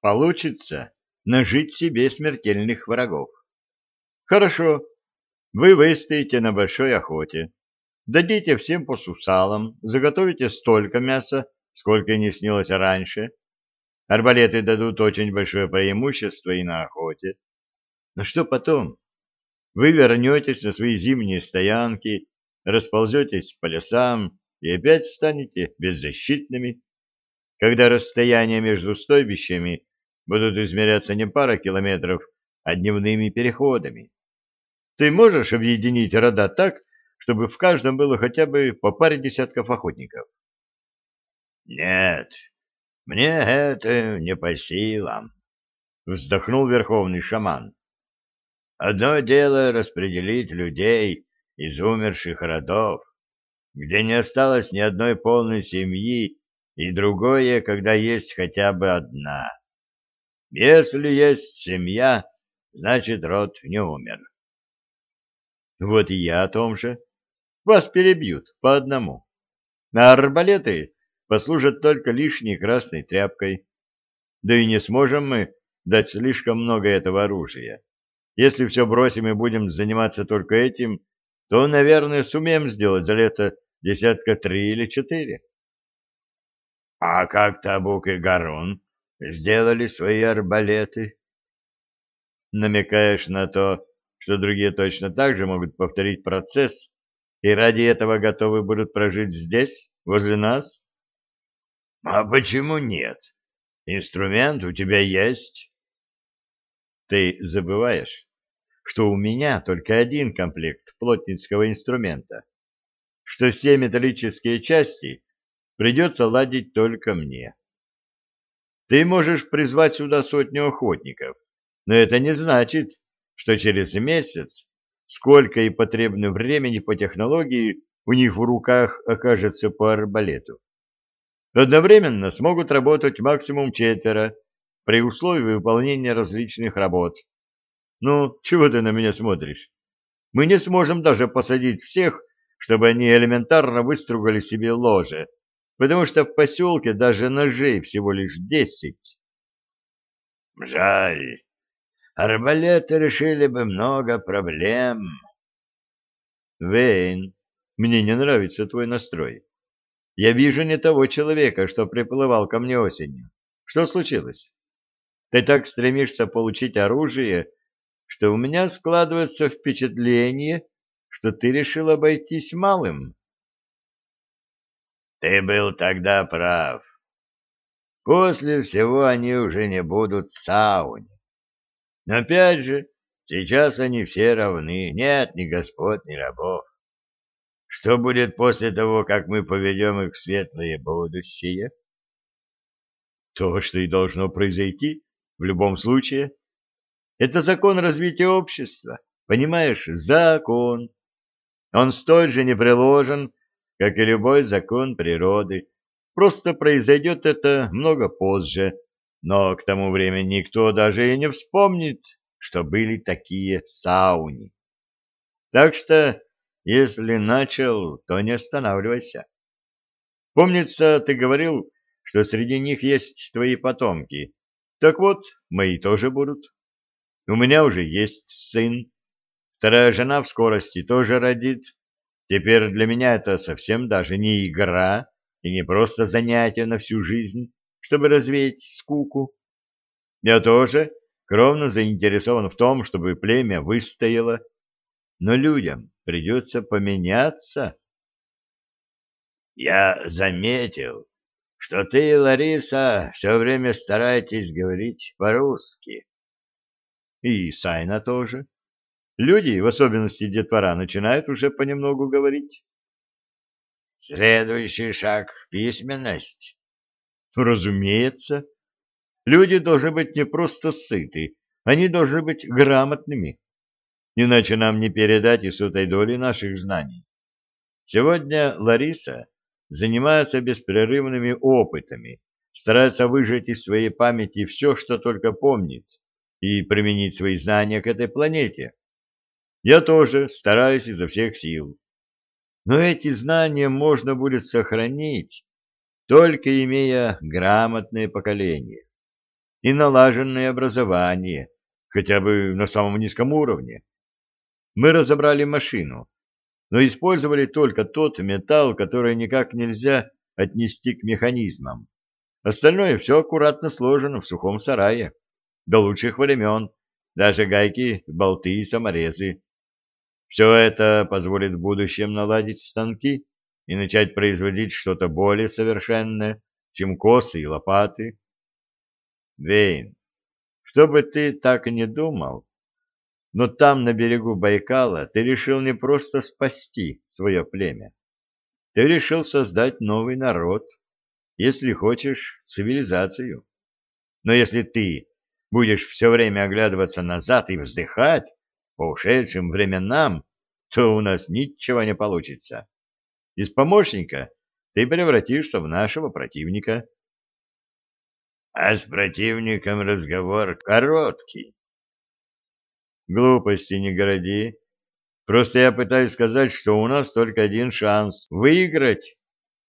получится нажить себе смертельных врагов. Хорошо, вы выстоите на большой охоте, дадите всем по сусалам, заготовите столько мяса, сколько не снилось раньше. Арбалеты дадут очень большое преимущество и на охоте. Но что потом? Вы вернетесь на свои зимние стоянки, расползетесь по лесам и опять станете беззащитными, когда расстояния между стойбищами будут измеряться не пара километров, а дневными переходами. Ты можешь объединить рода так, чтобы в каждом было хотя бы по паре десятков охотников? Нет, мне это не по силам, вздохнул верховный шаман. Одно дело распределить людей из умерших родов, где не осталось ни одной полной семьи, и другое, когда есть хотя бы одна. Если есть семья, значит, род не умер. Вот и я о том же. Вас перебьют по одному. А арбалеты послужат только лишней красной тряпкой. Да и не сможем мы дать слишком много этого оружия. Если все бросим и будем заниматься только этим, то, наверное, сумеем сделать за лето десятка три или четыре. — А как Табук и Гарун сделали свои арбалеты? — Намекаешь на то, что другие точно так же могут повторить процесс и ради этого готовы будут прожить здесь, возле нас? — А почему нет? Инструмент у тебя есть. — Ты забываешь, что у меня только один комплект плотницкого инструмента, что все металлические части придется ладить только мне. Ты можешь призвать сюда сотню охотников, но это не значит, что через месяц, сколько и потребно времени по технологии, у них в руках окажется по арбалету. Одновременно смогут работать максимум четверо при условии выполнения различных работ. Ну, чего ты на меня смотришь? Мы не сможем даже посадить всех, чтобы они элементарно выстругали себе ложе, потому что в поселке даже ножей всего лишь десять. Жаль, Арбалеты решили бы много проблем. Вейн, мне не нравится твой настрой. Я вижу не того человека, что приплывал ко мне осенью. Что случилось? Ты так стремишься получить оружие, что у меня складывается впечатление, что ты решил обойтись малым. Ты был тогда прав. После всего они уже не будут сауне. Но опять же, сейчас они все равны, нет ни господ, ни рабов. Что будет после того, как мы поведем их в светлое будущее? То, что и должно произойти в любом случае. Это закон развития общества, понимаешь, закон. Он столь же непреложен, как и любой закон природы. Просто произойдет это много позже, но к тому времени никто даже и не вспомнит, что были такие сауни. Так что, если начал, то не останавливайся. Помнится, ты говорил, что среди них есть твои потомки. Так вот, мои тоже будут. У меня уже есть сын. Вторая жена в скорости тоже родит. Теперь для меня это совсем даже не игра и не просто занятие на всю жизнь чтобы развеять скуку. Я тоже кровно заинтересован в том, чтобы племя выстояло, но людям придется поменяться. Я заметил, что ты и Лариса все время стараетесь говорить по-русски. И Сайна тоже. Люди, в особенности детвора, начинают уже понемногу говорить. Следующий шаг — письменность. Разумеется. Люди должны быть не просто сыты, они должны быть грамотными. Иначе нам не передать и сотой доли наших знаний. Сегодня Лариса занимается беспрерывными опытами, старается выжать из своей памяти все, что только помнит, и применить свои знания к этой планете. Я тоже стараюсь изо всех сил. Но эти знания можно будет сохранить, только имея грамотное поколение. и налаженное образование, хотя бы на самом низком уровне. Мы разобрали машину, но использовали только тот металл, который никак нельзя отнести к механизмам. Остальное все аккуратно сложено в сухом сарае, до лучших времен, даже гайки, болты и саморезы. Все это позволит в будущем наладить станки и начать производить что-то более совершенное, чем косы и лопаты. Вейн, что бы ты так и не думал, но там, на берегу Байкала, ты решил не просто спасти свое племя. Ты решил создать новый народ, если хочешь, цивилизацию. Но если ты будешь все время оглядываться назад и вздыхать по ушедшим временам, то у нас ничего не получится. Из помощника ты превратишься в нашего противника. А с противником разговор короткий. Глупости не городи. Просто я пытаюсь сказать, что у нас только один шанс — выиграть,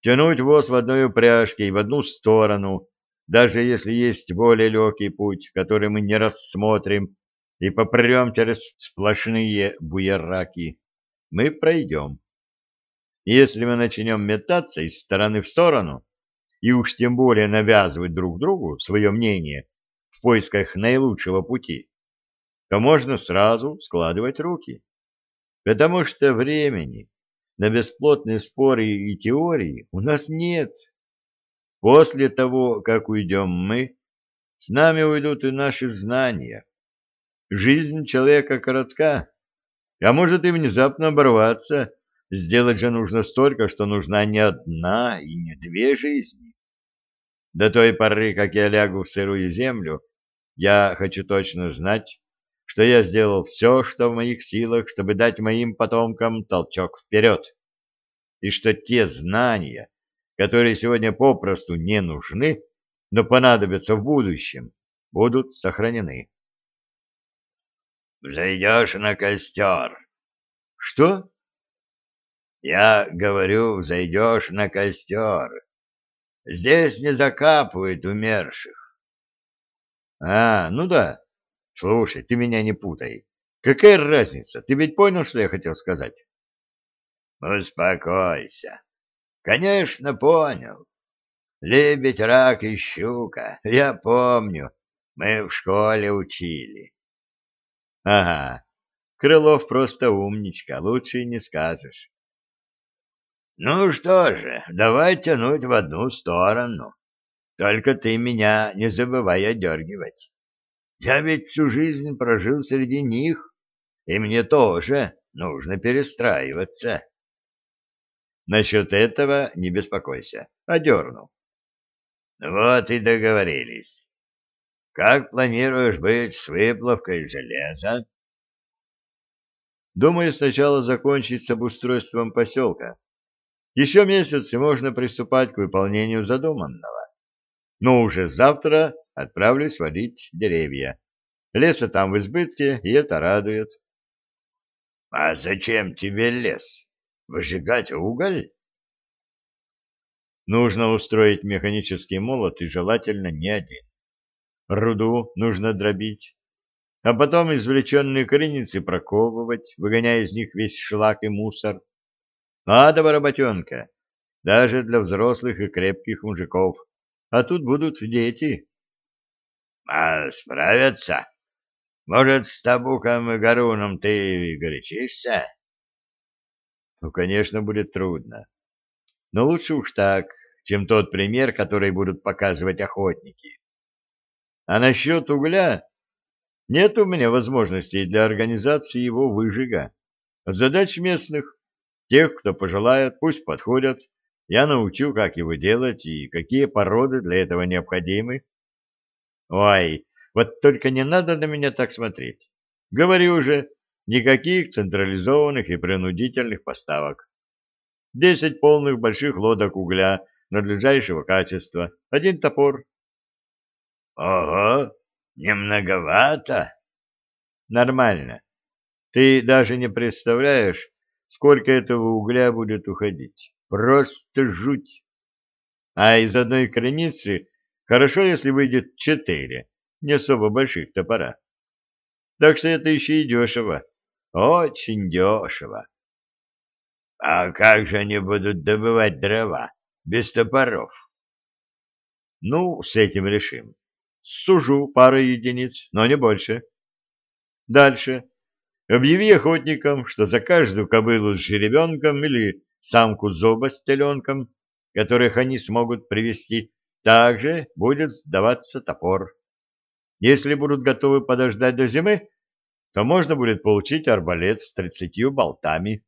тянуть воз в одной упряжке и в одну сторону, даже если есть более легкий путь, который мы не рассмотрим, и попрем через сплошные буераки, мы пройдем. Если мы начнем метаться из стороны в сторону, и уж тем более навязывать друг другу свое мнение в поисках наилучшего пути, то можно сразу складывать руки. Потому что времени на бесплотные споры и теории у нас нет. После того, как уйдем мы, с нами уйдут и наши знания. Жизнь человека коротка, а может и внезапно оборваться. Сделать же нужно столько, что нужна не одна и не две жизни. До той поры, как я лягу в сырую землю, я хочу точно знать, что я сделал все, что в моих силах, чтобы дать моим потомкам толчок вперед, и что те знания, которые сегодня попросту не нужны, но понадобятся в будущем, будут сохранены. «Взойдешь на костер». «Что?» «Я говорю, взойдешь на костер. Здесь не закапывают умерших». «А, ну да. Слушай, ты меня не путай. Какая разница? Ты ведь понял, что я хотел сказать?» «Успокойся. Конечно, понял. Лебедь, рак и щука. Я помню. Мы в школе учили. Ага. Крылов просто умничка, лучше и не скажешь. Ну что же, давай тянуть в одну сторону. Только ты меня не забывай одергивать. Я ведь всю жизнь прожил среди них, и мне тоже нужно перестраиваться. Насчет этого не беспокойся. Одерну. Вот и договорились. Как планируешь быть с выплавкой железа? Думаю, сначала закончить с обустройством поселка. Еще месяц, и можно приступать к выполнению задуманного. Но уже завтра отправлюсь валить деревья. Леса там в избытке, и это радует. — А зачем тебе лес? Выжигать уголь? Нужно устроить механический молот и желательно не один. Руду нужно дробить, а потом извлеченные кореницы проковывать, выгоняя из них весь шлак и мусор. Адова работенка, даже для взрослых и крепких мужиков. А тут будут дети. — А справятся? Может, с Табуком и Гаруном ты горячишься? Ну, конечно, будет трудно. Но лучше уж так, чем тот пример, который будут показывать охотники. А насчет угля нет у меня возможностей для организации его выжига. Задач местных, тех, кто пожелает, пусть подходят. Я научу, как его делать и какие породы для этого необходимы. Ой, вот только не надо на меня так смотреть. Говорю же, Никаких централизованных и принудительных поставок. Десять полных больших лодок угля надлежащего качества, один топор. Ого, немноговато. Нормально. Ты даже не представляешь, сколько этого угля будет уходить. Просто жуть. А из одной креницы хорошо, если выйдет четыре, не особо больших топора. Так что это еще и дешево. Очень дешево. — А как же они будут добывать дрова без топоров? — Ну, с этим решим. Сужу пару единиц, но не больше. Дальше. Объяви охотникам, что за каждую кобылу с жеребенком или самку зоба с теленком, которых они смогут привести, также будет сдаваться топор. Если будут готовы подождать до зимы, то можно будет получить арбалет с тридцатью болтами.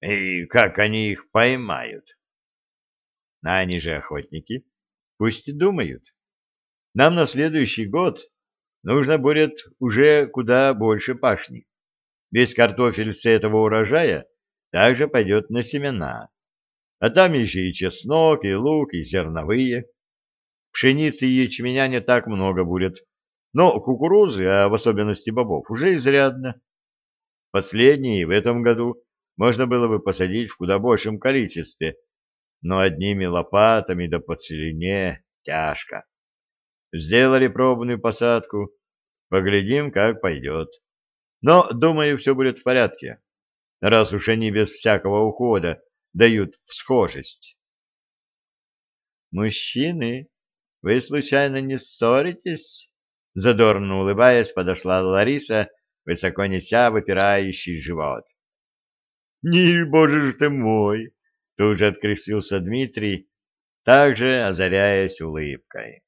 И как они их поймают? А они же охотники. Пусть думают. Нам на следующий год нужно будет уже куда больше пашни. Весь картофель с этого урожая также пойдет на семена. А там еще и чеснок, и лук, и зерновые. Пшеницы и ячменя не так много будет, но кукурузы, а в особенности бобов, уже изрядно. Последние в этом году можно было бы посадить в куда большем количестве, но одними лопатами да по целине тяжко. Сделали пробную посадку, поглядим, как пойдет. Но, думаю, все будет в порядке, раз уж они без всякого ухода дают всхожесть. «Мужчины, вы случайно не ссоритесь?» Задорно улыбаясь, подошла Лариса, высоко неся выпирающий живот. «Не, боже ж ты мой!» Тут же открестился Дмитрий, также озаряясь улыбкой.